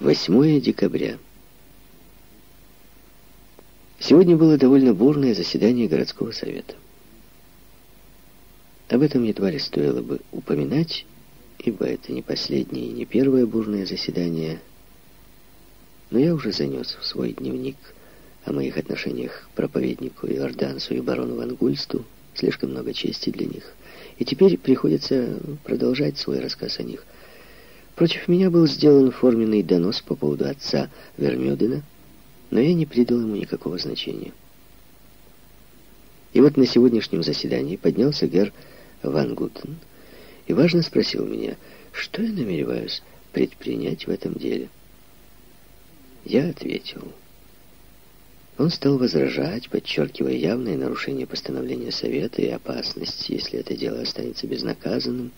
8 декабря. Сегодня было довольно бурное заседание городского совета. Об этом едва ли стоило бы упоминать, ибо это не последнее и не первое бурное заседание, но я уже занес в свой дневник о моих отношениях к проповеднику Иордансу и барону Ван Гульсту, слишком много чести для них, и теперь приходится продолжать свой рассказ о них. Против меня был сделан форменный донос по поводу отца Вермюдена, но я не придал ему никакого значения. И вот на сегодняшнем заседании поднялся Гер Ван Гутен и важно спросил меня, что я намереваюсь предпринять в этом деле. Я ответил. Он стал возражать, подчеркивая явное нарушение постановления Совета и опасность, если это дело останется безнаказанным,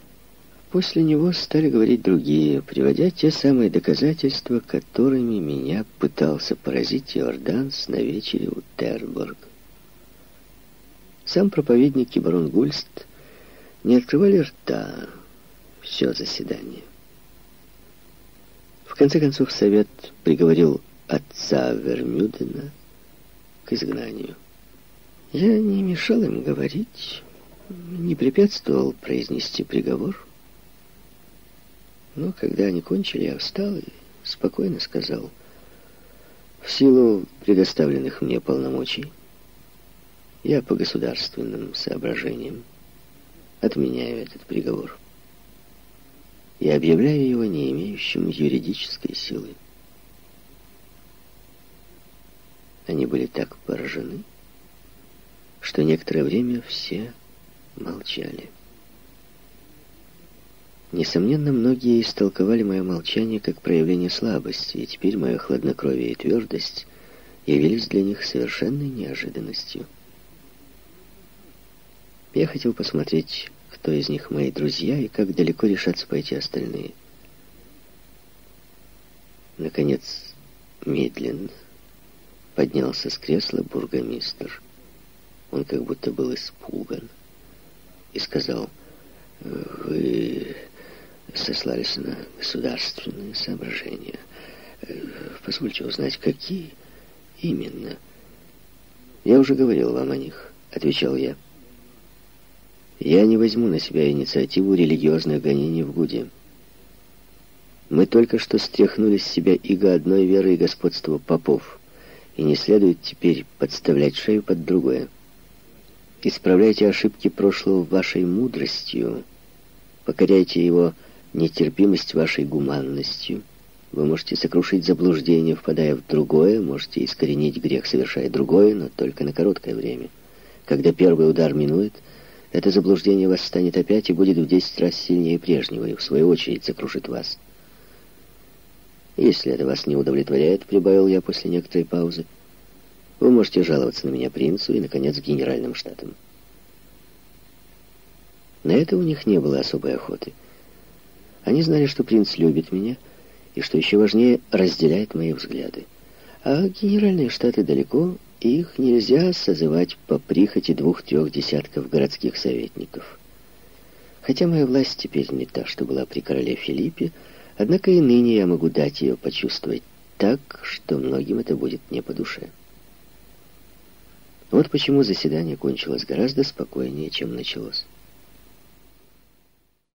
После него стали говорить другие, приводя те самые доказательства, которыми меня пытался поразить Иорданс на вечере у Терборг. Сам проповедник и барон Гульст не открывали рта все заседание. В конце концов, совет приговорил отца Вермюдена к изгнанию. Я не мешал им говорить, не препятствовал произнести приговор. Но когда они кончили, я встал и спокойно сказал, в силу предоставленных мне полномочий, я по государственным соображениям отменяю этот приговор. И объявляю его не имеющим юридической силы. Они были так поражены, что некоторое время все молчали. Несомненно, многие истолковали мое молчание как проявление слабости, и теперь мое хладнокровие и твердость явились для них совершенной неожиданностью. Я хотел посмотреть, кто из них мои друзья и как далеко решатся пойти остальные. Наконец, медленно поднялся с кресла бургомистр. Он как будто был испуган и сказал, «Вы сослались на государственные соображения. Э, позвольте узнать, какие именно? Я уже говорил вам о них, отвечал я. Я не возьму на себя инициативу религиозных гонений в Гуде. Мы только что стряхнули с себя иго одной веры и господства попов, и не следует теперь подставлять шею под другое. Исправляйте ошибки прошлого вашей мудростью, покоряйте его нетерпимость вашей гуманностью. Вы можете сокрушить заблуждение, впадая в другое, можете искоренить грех, совершая другое, но только на короткое время. Когда первый удар минует, это заблуждение восстанет опять и будет в десять раз сильнее прежнего, и в свою очередь сокрушит вас. Если это вас не удовлетворяет, прибавил я после некоторой паузы, вы можете жаловаться на меня принцу и, наконец, генеральным штатам. На это у них не было особой охоты. Они знали, что принц любит меня, и, что еще важнее, разделяет мои взгляды. А генеральные штаты далеко, и их нельзя созывать по прихоти двух-трех десятков городских советников. Хотя моя власть теперь не та, что была при короле Филиппе, однако и ныне я могу дать ее почувствовать так, что многим это будет не по душе. Вот почему заседание кончилось гораздо спокойнее, чем началось.